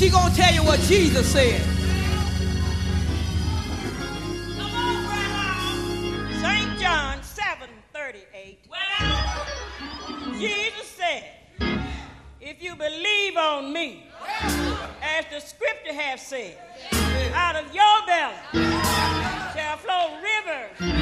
She gonna tell you what Jesus said. St. John 7 38. Jesus said, If you believe on me, as the scripture has said, out of your belly shall flow rivers